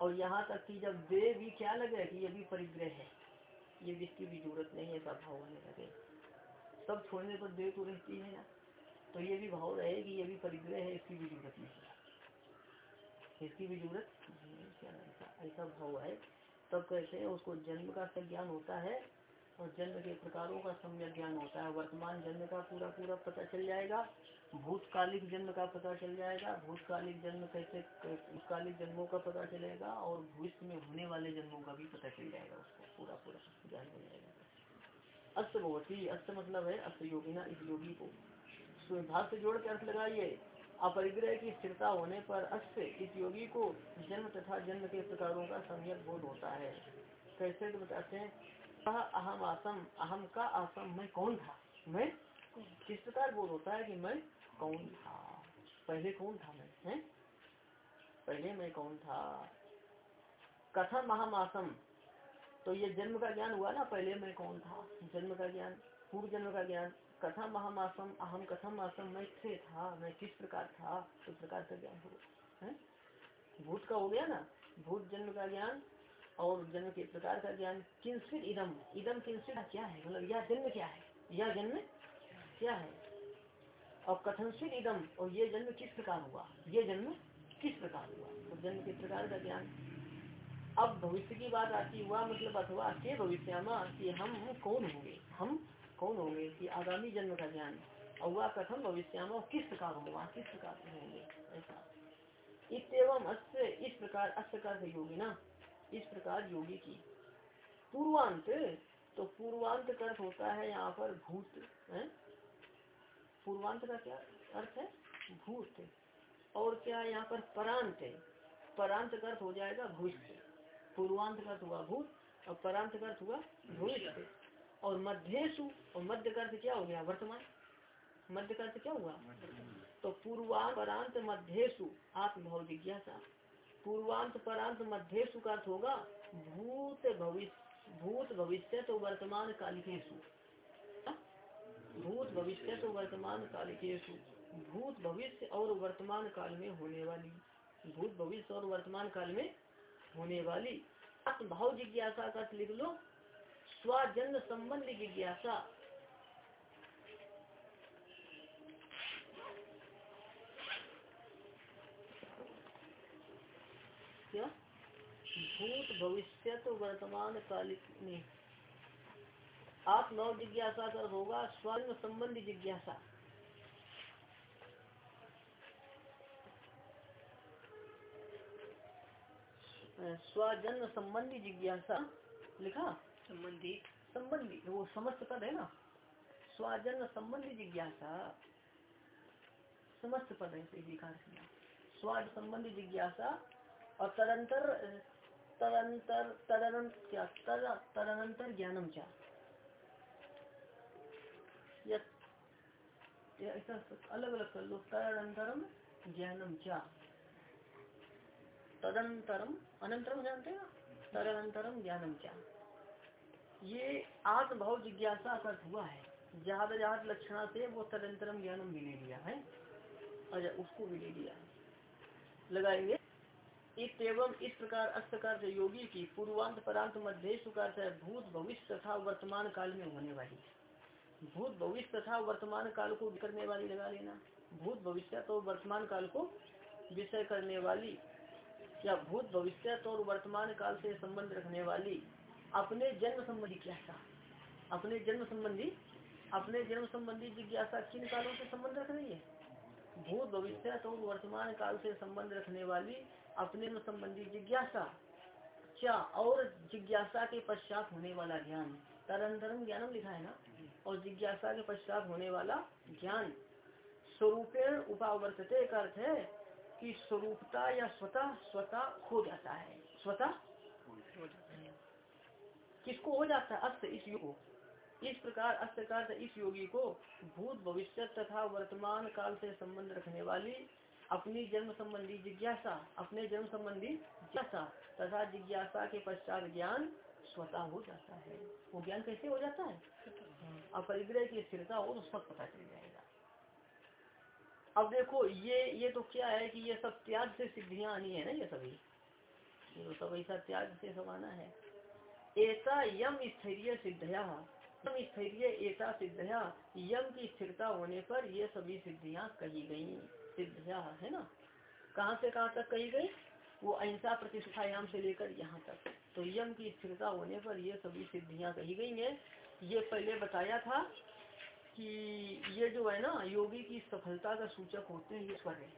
Speaker 1: और यहाँ तक कि जब वे भी क्या लगे कि ये भी परिग्रह है ये जिसकी भी ज़रूरत नहीं है ऐसा भाव होने लगे। सब छोड़ने पर दे तो रहती है ना। तो ये भी भाव रहे कि ये भी परिग्रह है, इसकी भी ज़रूरत नहीं इसकी भी ज़रूरत ऐसा ऐसा भाव है। तब कहते हैं, उसको जन्म का ज्ञान होता है और जन्म के प्रकारों का सम्यक ज्ञान होता है। वर्तमान जन्म का पूरा पूरा पता चल जाएगा। भूतकालिक जन्म का पता चल जाएगा भूतकालिक जन्म कैसे भूतकालिक जन्मों का पता चलेगा और भविष्य में होने वाले जन्मों का भी पता चल जाएगा उसको पूरा पूरा ज्ञान हो जाएगा। अस्त भगवती अस्त मतलब है अस्त योगिना इस योगी को। भाग से जोड़ के अर्थ लगाइए। अपरिग्रह की स्थिरता होने पर अस्त इस योगी को जन्म तथा जन्म के प्रकारों का सम्यक बोध होता है। कैसे तो बताते हैं अहम आसम अहम का आसम मैं कौन था? मैं? किस प्रकार बोध होता है कि मैं कौन था? पहले कौन था मैं? है? पहले मैं कौन था? कथम महामासम। तो ये जन्म का ज्ञान हुआ ना, पहले मैं कौन था? जन्म का ज्ञान, पूर्व जन्म का ज्ञान। कथा महामासम, अहम कथम आसम मैं से था, मैं किस प्रकार था? किस प्रकार का ज्ञान हो? भूत का हो गया ना? भूत जन्म का ज्ञान और जन्म के प्रकार का ज्ञान। किंसित इदम। इदम किंसित क्या है? मतलब यह जन्म क्या है? यह जन्म क्या है? और कथनसित इदम, और ये जन्म किस प्रकार हुआ? ये जन्म किस प्रकार हुआ? तो जन्म किस प्रकार का ज्ञान? अब भविष्य की बात आती हुआ मतलब अथवा के भविष्य कि हम कौन होंगे? हम कौन होंगे कि आगामी जन्म का ज्ञान? और वह कथम भविष्य किस प्रकार होगा? किस प्रकार से होंगे? ऐसा। इतम अस्य, इस प्रकार, अस्य का योगी ना? इस प्रकार योगी की। पूर्वांत तो पूर्वांत का अर्थ होता है यहाँ पर भूत, है? पूर्वांत का क्या अर्थ है? भूत और क्या यहाँ पर परांत है? परांत का अर्थ हो जाएगा भविष्य पूर्वांत का अर्थ हुआ भूत और परांत का अर्थ हुआ भविष्य और मध्यसु और मध्य का अर्थ क्या हो गया? वर्तमान। मध्य का अर्थ क्या हुआ? तो पूर्वांत परांत मध्यसु आत्मभाव जिज्ञासा। पूर्वांत परांत मध्यसु का अर्थ होगा भूत भविष्य। भूत भविष्य तो वर्तमान कालिकेशु भविष्य तो वर्तमान काल के भूत भविष्य और वर्तमान काल में होने वाली, भूत भविष्य और वर्तमान काल में होने वाली आत्मभाव जिज्ञासा का लिख लो। स्वजन्म संबंध जिज्ञासा। क्या? भूत भविष्य तो वर्तमान काल में आत्मभाव जिज्ञासा कर होगा स्वर्ण संबंधी जिज्ञासा। स्वजन्म संबंधी जिज्ञासा लिखा?
Speaker 3: संबंधी।
Speaker 1: संबंधी वो समस्त पद है ना? स्वाजन संबंधी जिज्ञासा। समस्त पद है विकार स्वाद संबंधी जिज्ञासा और तदंतर तदंतर तदनंत क्या? तर तदनंतर ज्ञानम क्या ऐसा अलग अलग कर लो। तदनंतरम ज्ञानम क्या तदंतरम अनंतरम जानते हैं तदनंतरम ज्ञानम क्या ये आत्मभाव जिज्ञासा का हुआ है। जहाद जहाद लक्षणा से वो तदंतरम ज्ञानम भी ले लिया है। अच्छा उसको भी ले लिया लगाएँगे। एवं इस प्रकार अस्तकार से योगी की पूर्वांत परांत मध्य सुकार से भूत भविष्य तथा वर्तमान काल में होने वाली भूत भविष्य तथा वर्तमान काल को करने वाली लगा लेना। भूत भविष्य तो वर्तमान काल को विषय करने वाली, या भूत भविष्य और वर्तमान काल से संबंध रखने वाली, अपने जन्म संबंधी जिज्ञासा। अपने जन्म संबंधी, अपने जन्म संबंधी जिज्ञासा किन कालों से संबंध रख रही है? भूत भविष्य तो वर्तमान काल से संबंध रखने वाली, अपने संबंधी जिज्ञासा। क्या और जिज्ञासा के पश्चात होने वाला ज्ञान? तरंतरम ज्ञानम लिखा है ना? और जिज्ञासा के पश्चात होने वाला ज्ञान। स्वरूपेण उपावर्तते का अर्थ है कि स्वरूपता या स्वतः स्वतः खो जाता है। स्वतः किसको हो जाता है? अस्त इस युग को इस प्रकार अस्तकार इस योगी को भूत भविष्य तथा वर्तमान काल से संबंध रखने वाली अपनी जन्म संबंधी जिज्ञासा, अपने जन्म संबंधी जिज्ञासा तथा जिज्ञासा के पश्चात ज्ञान स्वतः हो जाता है। वो ज्ञान कैसे हो जाता है? अपरिग्रह की स्थिरता हो तो सब पता चल जाएगा। अब देखो ये ये तो क्या है कि ये सब त्याग से सिद्धियाँ आनी है ना ये सभी? ये तो सब ऐसा त्याग से सब आना है। ऐसा यम स्थैर्य सिद्धया। यम स्थैर्य ऐसा सिद्धया। यम की स्थिरता होने पर ये सभी सिद्धियाँ कही गई। सिद्धया है ना? कहाँ से कहाँ तक कही गई? वो अहिंसा प्रतिष्ठायाम से लेकर यहाँ तक। तो यम की स्थिरता होने पर ये सभी सिद्धियाँ कही गई हैं। ये पहले बताया था कि ये जो है ना योगी की सफलता का सूचक होते हैं ईश्वर है।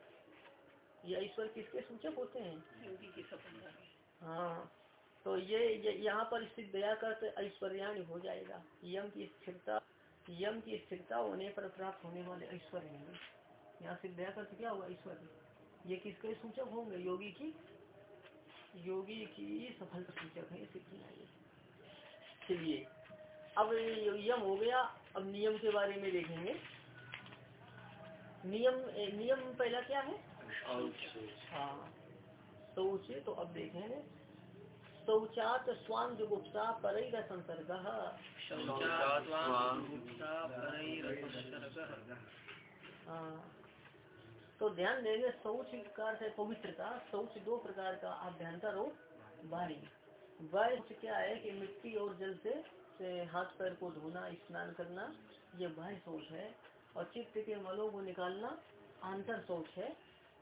Speaker 1: ये ईश्वर किसके सूचक होते हैं?
Speaker 3: योगी की सफलता
Speaker 1: हाँ तो ये, ये यहाँ पर स्थित दया कर ऐश्वर्याण हो जाएगा। यम की स्थिरता यम की स्थिरता होने पर प्राप्त होने वाले ऐश्वर्य यहाँ सिद्ध दया कर क्या हुआ? ऐश्वर्य ये किसके सूचक होंगे? योगी की? योगी की सफलता सूचक है चलिए अब यम हो गया अब नियम के बारे में देखेंगे। नियम नियम पहला क्या है? हाँ शौच तो अब देखेंगे। शौचात स्वांग जुगुप्ता पर संसर्ग हाँ। तो ध्यान देंगे शौच प्रकार से पवित्रता शौच दो प्रकार का अभ्यंतर और बाहरी बाह्य क्या है कि मिट्टी और जल से, से हाथ पैर को धोना स्नान करना ये बाह्य शौच है। और चित्त के मलों को निकालना आंतर शौच है।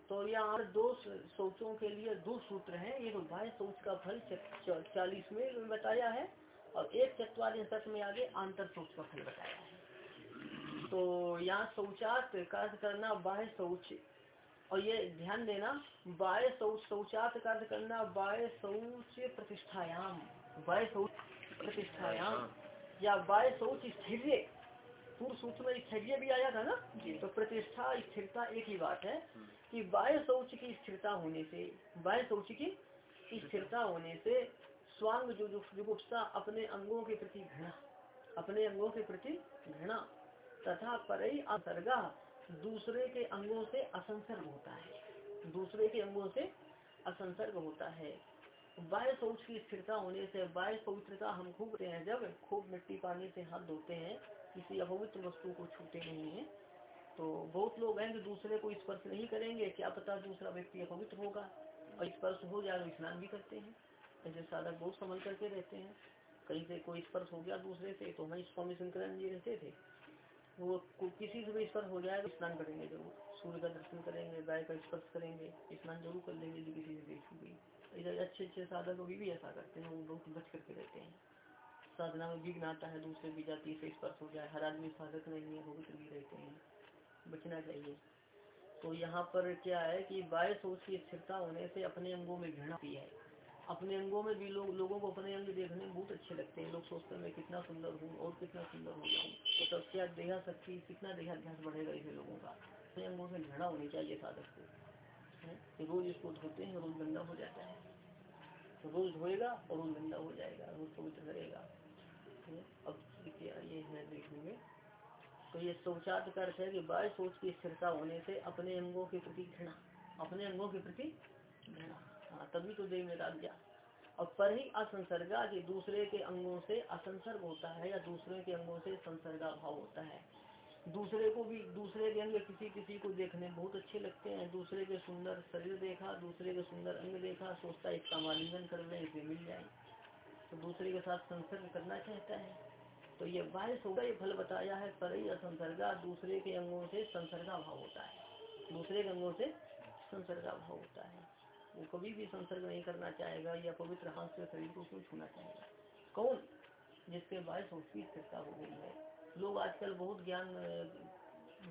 Speaker 1: तो यहाँ दो शौचों के लिए दो सूत्र हैं। एक बाह्य शौच का फल चालीस में बताया है और एक तक में आगे आंतर शौच का फल बताया है। तो यहाँ शौचार्थ कार्य करना बाह्य शौच। और ये ध्यान देना बाह्य शौच शौचार्थ कार्य करना बाह्य शौच प्रतिष्ठायाम। बाह्य शौच प्रतिष्ठायाम। या बाह्य शौच स्थिर पूर्व सूत्र में स्थैर्य भी आया था ना? तो प्रतिष्ठा स्थिरता एक ही बात है कि बाह्य शौच की स्थिरता होने से बाह्य शौच की स्थिरता होने से स्वांग जो जुगुप्सा अपने अंगों के प्रति घृणा अपने अंगों के प्रति घृणा तथा परई असर्गा दूसरे के अंगों से असंसर्ग होता है। दूसरे के अंगों से असंसर्ग होता है। बाह्य शौच की स्थिरता होने से, बाह्य पवित्रता हम खूब हैं। जब खूब मिट्टी पानी से हाथ धोते हैं, किसी अपवित्र वस्तु को छूते नहीं है तो बहुत लोग हैं जो दूसरे को स्पर्श नहीं करेंगे। क्या पता दूसरा व्यक्ति अपवित्र होगा और स्पर्श हो जाए तो स्नान भी करते हैं। ऐसे साधक बहुत समझ करके रहते हैं। कहीं से कोई स्पर्श हो गया दूसरे से तो हमें स्वामी शंकरन जी रहते थे। वो किसी से भी स्पर्श हो जाए तो स्नान करेंगे ज़रूर सूर्य का दर्शन करेंगे, गाय का स्पर्श करेंगे, स्नान ज़रूर कर लेंगे जो किसी से हुई इधर अच्छे अच्छे साधक अभी भी ऐसा करते हैं, वो बहुत बच करके रहते हैं। साधना में विघ्न आता है, दूसरे भी जाति से स्पर्श हो जाए, हर आदमी साधक नहीं है पवित्र भी रहते हैं, बचना चाहिए। तो यहाँ पर क्या है कि बाह्य सोच की स्थिरता होने से अपने अंगों में घृणा है। अपने अंगों में भी लोग, लोगों को अपने अंग देखने में बहुत अच्छे लगते हैं। लोग सोचते हैं, मैं कितना सुंदर हूँ और कितना सुंदर हो जाऊँ तो तब क्या देहा, शक्ति, कितना देहाध्यास बढ़ेगा ऐसे लोगों का। अपने अंगों से घृणा होनी चाहिए साधक को रोज इसको धोते हैं रोज गंदा हो जाता है। तो रोज धोएगा और रोज गंदा हो जाएगा, रोज पवित्र करेगा। अब ये है देखेंगे तो ये का अर्थ है कि बाह्य सोच की स्थिरता होने से अपने अंगों के प्रति घृणा, अपने अंगों के प्रति घृणा। हाँ तभी तो राग जा और पर ही असंसर्गा के दूसरे के अंगों से असंसर्ग होता है या दूसरे के अंगों से संसर्गा भाव होता है। दूसरे को भी, दूसरे के अंग किसी किसी को देखने बहुत अच्छे लगते हैं। दूसरे के सुंदर शरीर देखा, दूसरे के सुंदर अंग देखा, सोचता है इसका मालिंगन कर ले इसे मिल जाए। तो दूसरे के साथ संसर्ग करना चाहता है। तो ये बाह्य सोचा ये फल बताया है, पर ही असंसर्गा, दूसरे के अंगों से संसर्गा भाव होता है। दूसरे के अंगों से संसर्गा भाव होता है। वो कभी भी संसर्ग नहीं करना चाहेगा या पवित्र हाथ से शरीर को क्यों छूना चाहेगा? कौन जिसके बायस उसकी स्थिरता हो गई है? लोग आजकल बहुत ज्ञान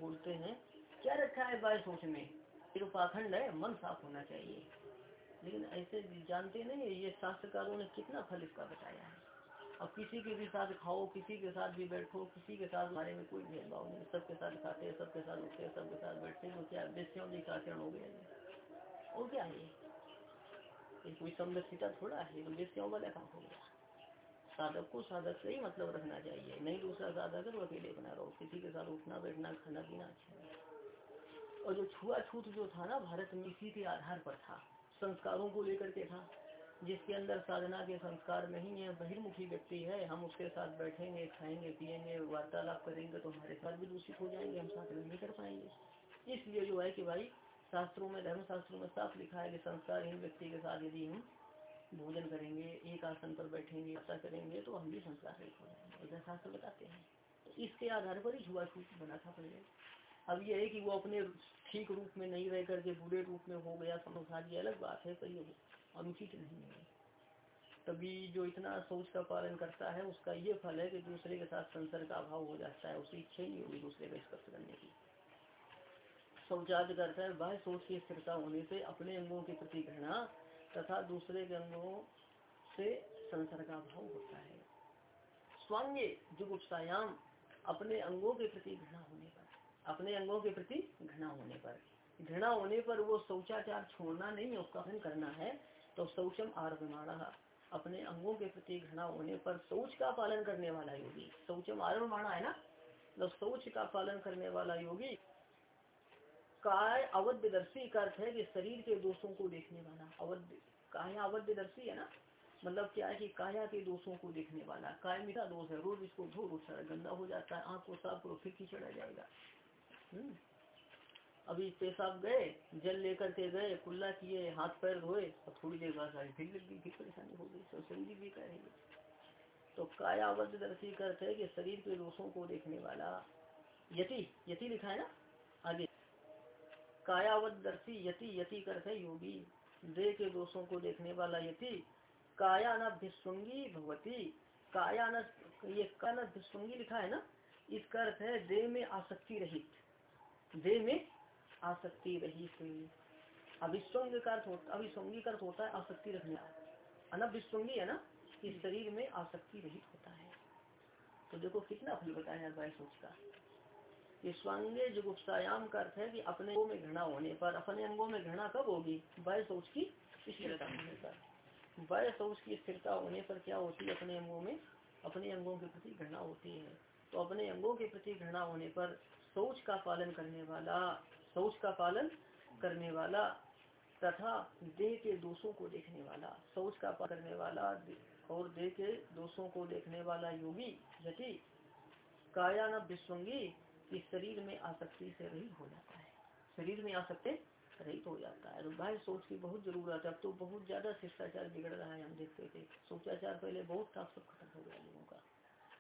Speaker 1: बोलते हैं, क्या रखा है बाय सोच में ये तो पाखंड है, मन साफ़ होना चाहिए। लेकिन ऐसे जानते नहीं ये शास्त्रकारों ने कितना फल इसका बताया है। अब किसी के भी साथ खाओ, किसी के साथ भी बैठो, किसी के साथ हमारे में कोई भेदभाव नहीं सबके साथ खाते सबके साथ उठते सबके साथ बैठते तो क्या बेस्यों आचरण हो गया और क्या है ये कोई समदर्शिता थोड़ा है तो बेस्यों वाला काम हो गया साधक को साधक से ही मतलब रखना चाहिए, नहीं दूसरा साधक है अकेले बना रहो, किसी के साथ उठना, बैठना, खाना पीना अच्छा और जो छुआछूत जो था ना, भारत में इसी के आधार पर था, संस्कारों को लेकर के था, जिसके अंदर साधना के संस्कार नहीं है, बहिर्मुखी व्यक्ति है, हम उसके साथ बैठेंगे, खाएँगे पिएँगे वार्तालाप करेंगे तो हमारे साथ भी दूषित हो जाएँगे, हम साथ नहीं कर पाएँगे। इसलिए जो है कि भाई शास्त्रों में धर्म शास्त्रों में साफ़ लिखा है कि संस्कारहीन व्यक्ति के साथ यदि हम भोजन करेंगे एक आसन पर बैठेंगे ऐसा करेंगे तो हम भी संस्कार रहित हो जाएँगे। ऐसा शास्त्र बताते हैं। तो इसके आधार पर ही छुआछूत बना था पहले। अब यह है कि वो अपने ठीक रूप में नहीं रह करके बुरे रूप में हो गया समझार ये अलग बात है पर ये अनुचित नहीं है। तभी जो इतना सोच का पालन करता है, उसका ये फल है कि दूसरे के साथ संसर्ग का अभाव हो जाता है उसकी इच्छा ही नहीं होगी दूसरे का स्पर्श करने की। शौचार्य करता है बाह्य सोच की स्थिरता होने से अपने अंगों के प्रति घृणा तथा दूसरे के अंगों से संसर्ग का भाव होता है। स्वांगे जुगुप्सायाम अपने अंगों के प्रति घृणा होने पर, अपने अंगों के प्रति घृणा होने पर। घृणा होने पर वो शौचाचार छोड़ना नहीं है उसका हन करना है तो शौचम आरभमाणा अपने अंगों के प्रति घृणा होने पर शौच का पालन करने वाला योगी, शौचम आरभमाणा है ना? तो शौच का पालन करने वाला योगी काय अवध्यदर्शी का अर्थ है कि शरीर के दोषों को देखने वाला, अवध्य, काया अवध्यदर्शी है ना? मतलब क्या है कि काया के दोषों को देखने वाला, काय मीठा दोष है, रोज इसको धो रोज गंदा हो जाता है, आँख को साफ़ करो, फिर कीचड़ जाएगा। हम्म। अभी पेशाब गए, जल लेकर के गए, कुल्ला किए, हाथ पैर धोए, और थोड़ी देर बाद सारी फिर लग गई, फिर परेशानी हो गई, सब शरीर भी कहेगी तो काया अवध्यदर्शी का अर्थ है कि शरीर के दोषों को देखने वाला। यति यति लिखा है ना? आगे। कायावदर्शी यति यति करते योगी। देह के दोषों को देखने वाला यति। कायानभिस्वंगी भगवती कायान ये कायानभिस्वंगी लिखा है ना? इसका अर्थ है देह में आसक्ति रहित। देह में आसक्ति रहित। अभिस्वंग का अर्थ अभिस्वंगी का अर्थ होता है आसक्ति रखने। अनभिस्वंगी है ना? इस शरीर में आसक्ति रहित होता है। तो देखो कितना फल बताया है सोच का। ये स्वांगे जुगुप्सायाम का अर्थ है कि अपने अंगों में घृणा होने पर, अपने अंगों में घृणा कब होगी? वय सोच की स्थिरता होने पर। वय सोच की स्थिरता होने पर क्या होती है? अपने अंगों में, अपने अंगों के प्रति घृणा होती है। तो अपने अंगों के प्रति घृणा होने पर सोच का पालन करने वाला सोच का पालन करने वाला तथा देह के दोषों को देखने वाला सोच का पालन करने वाला और देह के दोषों को देखने वाला योगी यदि काया न इस शरीर में आसक्ति से रहित हो जाता है। शरीर में आसक्ति रहित हो जाता है। तो बाह्य सोच की बहुत ज़रूरत है। अब तो बहुत ज़्यादा शिष्टाचार बिगड़ रहा है, हम देखते थे। सोचाचार पहले बहुत था सब खत्म हो गया लोगों का।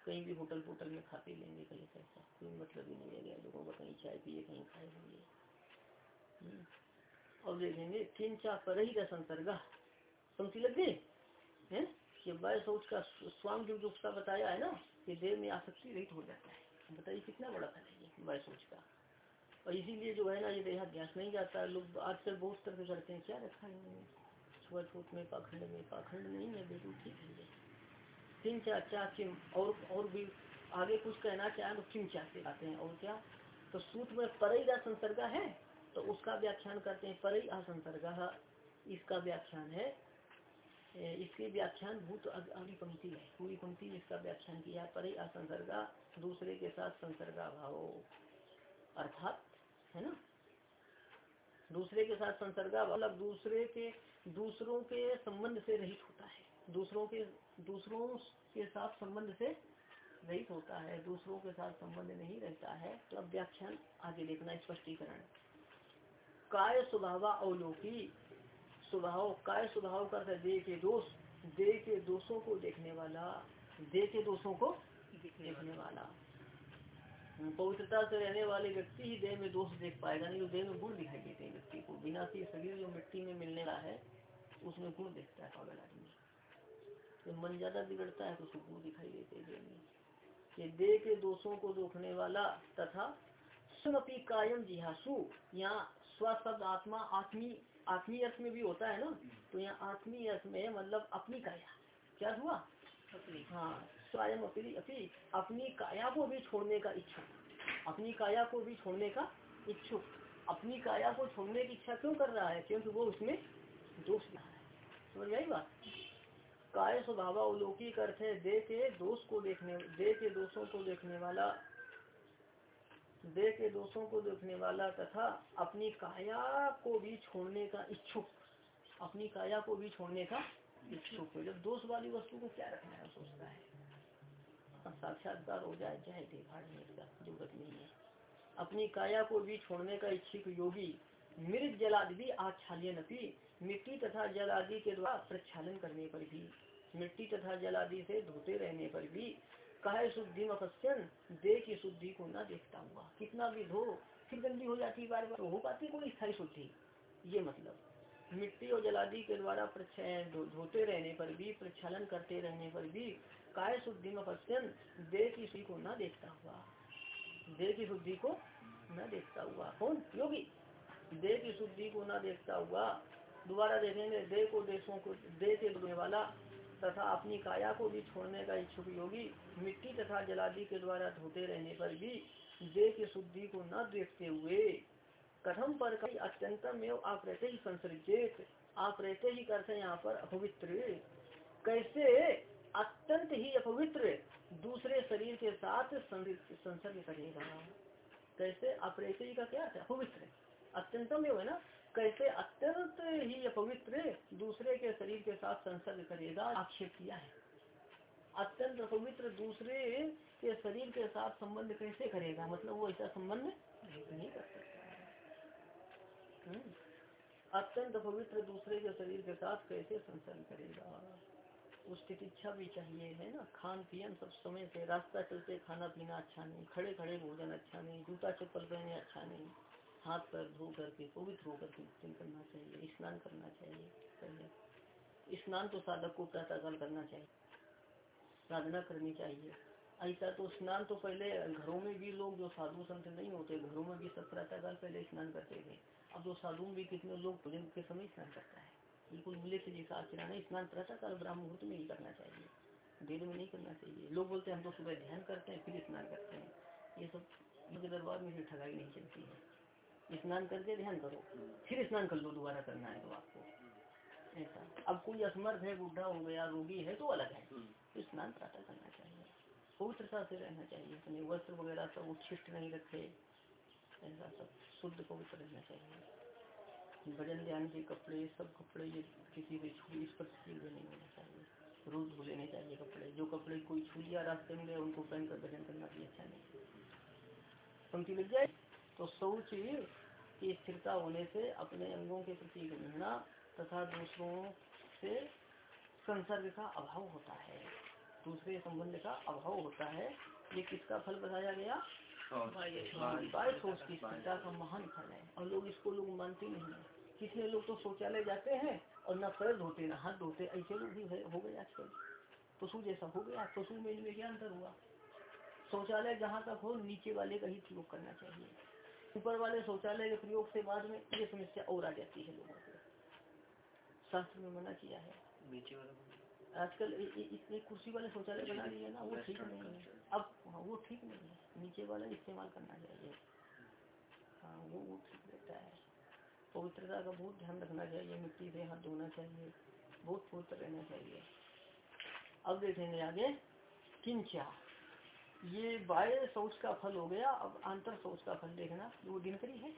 Speaker 1: कहीं भी होटल वोटल में खा पी लेंगे, कहीं पैसा कोई मतलब ही नहीं रह गया लोगों का कहीं चाय पिए, कहीं खाए लेंगे और देखेंगे, तीन चार पर ही का संसर्ग। समझी लग गई? है? कि बाह्य सोच का स्वांग जो दुखता बताया है ना कि देह में आसक्ति रहित हो जाता है। बताइए, कितना बड़ा फल है? ये बाह्य सोच का और इसीलिए जो है ना, ये देहाध्यास नहीं जाता। लोग आजकल बहुत तरह करते हैं। क्या रखा है छुआ छूट में, पाखंड में, पाखंड नहीं है, बिल्कुल ठीक है। तीन चार चार चिम और और भी आगे कुछ कहना चाहे तो चिम चाहते आते हैं। और क्या? तो सूत में परई का संसर्ग है तो उसका व्याख्यान करते हैं। परई असंसर्ग इसका व्याख्यान है। इसकी व्याख्यान भूत अगली पंक्ति है। पूरी पंक्ति इसका व्याख्यान किया परई असंसर्ग, दूसरे के साथ संसर्ग भाव अर्थात, है ना? दूसरे के साथ संसर्ग मतलब दूसरे के, दूसरों के संबंध से रहित होता है। दूसरों के दूसरों के साथ संबंध से रहित होता है। दूसरों के साथ संबंध नहीं रहता है। तो अब व्याख्यान आगे देखना स्पष्टीकरण। काय स्वभाव अवलोकी? स्वभाव काय स्वभाव का देह के दोष देह के दोषों को देखने वाला देह के दोषों को देखने वाला। पवित्रता से रहने वाले व्यक्ति ही देह में दोष देख पाएगा नहीं तो देह में गुण दिखाई देते हैं व्यक्ति को। बिना सी शरीर जो मिट्टी में मिलने वाला है उसमें गुण देखता है पागल आदमी। तो मन ज़्यादा बिगड़ता है तो उसको गुण दिखाई देते हैं देह में। ये देह के दोषों को रोकने वाला तथा स्वपी कायम जिहासु यहाँ स्व आत्मा आत्मी आत्मी अर्थ में भी होता है ना तो यहाँ आत्मी अर्थ में मतलब अपनी काया। क्या हुआ? अपनी। हाँ स्वयं अपनी अपनी अपनी काया को भी छोड़ने का इच्छा। अपनी काया को भी छोड़ने का इच्छुक। अपनी काया को छोड़ने की इच्छा क्यों कर रहा है? क्योंकि वो उसमें दोष रहा है। समझ आई बात? काय स्वभाव अवलौकिक अर्थ है। देह के दोष को देखने देह के दोषों को देखने वाला देह के दोषों को देखने वाला तथा अपनी काया को भी छोड़ने का इच्छुक, अपनी काया को भी छोड़ने का इच्छुक। जब दोष वाली वस्तु को क्या रखना है सोचता है। साक्षात्कार हो जाए, चाहे का ज़रूरत नहीं है। अपनी काया को भी छोड़ने का इच्छुक योगी मृत जलादि भी आच्छालन अपनी मिट्टी तथा जल आदि के द्वारा प्रक्षालन करने पर भी, मिट्टी तथा जल आदि से धोते रहने पर भी कहे शुद्धि मपस्यन देह की शुद्धि को न देखता हुआ। कितना भी धो, फिर गंदी हो जाती है बार बार हो पाती कोई स्थायी शुद्धि? ये मतलब। मिट्टी और जलादि के द्वारा धोते रहने पर भी, प्रक्षालन करते रहने पर भी काय शुद्धि में पश्चन देह की शुद्धि को न देखता हुआ। देह की शुद्धि को न देखता हुआ। कौन? योगी। देह की शुद्धि को न देखता हुआ। दोबारा देखेंगे, देह को देशों को देह के धोने वाला तथा अपनी काया को भी छोड़ने का इच्छुक योगी मिट्टी तथा जलादि के द्वारा धोते रहने पर भी देह की शुद्धि को न देखते हुए कथम पर कई अत्यंतम एवं आप रहते ही संसर्जित आप रहते ही करते यहाँ पर अपवित्र। कैसे? अत्यंत ही अपवित्र। दूसरे शरीर के साथ संसर्ग करेगा। कैसे? अपरेत का क्या? है अपवित्र। अत्यंतम एवं है ना? कैसे अत्यंत ही अपवित्र दूसरे के शरीर के साथ संसर्ग करेगा? आक्षेप किया है। अत्यंत अपवित्र दूसरे के शरीर के साथ संबंध कैसे करेगा? मतलब वो ऐसा संबंध नहीं कर सकता हम्म। अत्यंत पवित्र दूसरे के शरीर के साथ कैसे संसर्ग करेगा? उसकी इच्छा भी चाहिए है ना? खान पियन सब समय से रास्ता चलते खाना पीना अच्छा नहीं खड़े खड़े भोजन अच्छा नहीं जूता चप्पल पहने अच्छा नहीं। हाथ पैर धो करके पवित्र होकर के भोजन करना चाहिए, स्नान करना चाहिए पहले स्नान तो साधक को प्रातःकाल करना चाहिए, साधना करनी चाहिए। ऐसा तो स्नान तो पहले घरों में भी लोग, जो साधु संत नहीं होते, घरों में भी सब प्रातःकाल पहले स्नान करते थे। अब जो साधु भी कितने लोग भोजन के समय स्नान करता है बिल्कुल मिले से जैसा आचरण है, स्नान प्रातःकाल ब्राह्म मुहूर्त में ही करना चाहिए, देर में नहीं करना चाहिए। लोग बोलते हैं, हम तो सुबह ध्यान करते हैं, फिर स्नान करते हैं। ये सब दरबार में ठगाई नहीं चलती है। स्नान करके ध्यान करो। फिर स्नान कर लो दोबारा करना है तो आपको। ऐसा। अब कोई असमर्थ है, बुढ़ा हो गया, रोगी है तो अलग है। तो स्नान प्रातः करना चाहिए। पवित्रता से रहना चाहिए। अपने वस्त्र वगैरह सब उच्छिष्ट नहीं रखे। ऐसा सब शुद्ध पवित्र रहना चाहिए। भजन ध्यान के कपड़े, सब कपड़े ये किसी भी छुरी स्पर्श किए हुए नहीं होना चाहिए। रोज धो लेने चाहिए कपड़े। जो कपड़े कोई छू लिया रास्ते में गए, उनको पहनकर भजन करना भी अच्छा नहीं पंक्ति लग जाए। तो शौच की स्थिरता होने से अपने अंगों के प्रति घृणा तथा दूसरों से संसर्ग का अभाव होता है। दूसरे संबंध का अभाव होता है। ये किसका फल बताया गया? बाय सोच। की स्थिरता का महान फल है। और लोग इसको लोग मानते नहीं है। कितने लोग तो शौचालय जाते हैं और न पैर धोते न हाथ धोते ऐसे लोग भी हो गए आजकल। पशु जैसा हो गया। पशु में इनमें क्या अंतर हुआ? शौचालय जहाँ तक हो नीचे वाले का ही प्रयोग करना चाहिए। ऊपर वाले शौचालय के प्रयोग से बाद में ये समस्या और आ जाती है लोगों को। शास्त्र में मना किया है।
Speaker 2: नीचे वाला
Speaker 1: आजकल इतने कुर्सी वाले शौचालय बना लिए ना वो ठीक नहीं है। अब हाँ वो ठीक नहीं है। नीचे वाला इस्तेमाल करना चाहिए। हाँ वो वो ठीक रहता है। पवित्रता का बहुत ध्यान रखना चाहिए मिट्टी से हाथ धोना चाहिए बहुत पवित्र रहना चाहिए। अब देखेंगे आगे। किंचा। ये बाह्य शौच का फल हो गया, अब आंतर शौच का फल देखना। वो दिनकरी है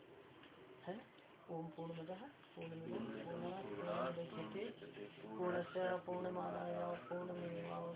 Speaker 1: है ना? ओम पूर्ण पूर्ण पूर्ण पूर्णमाया पूर्णमेवा ओम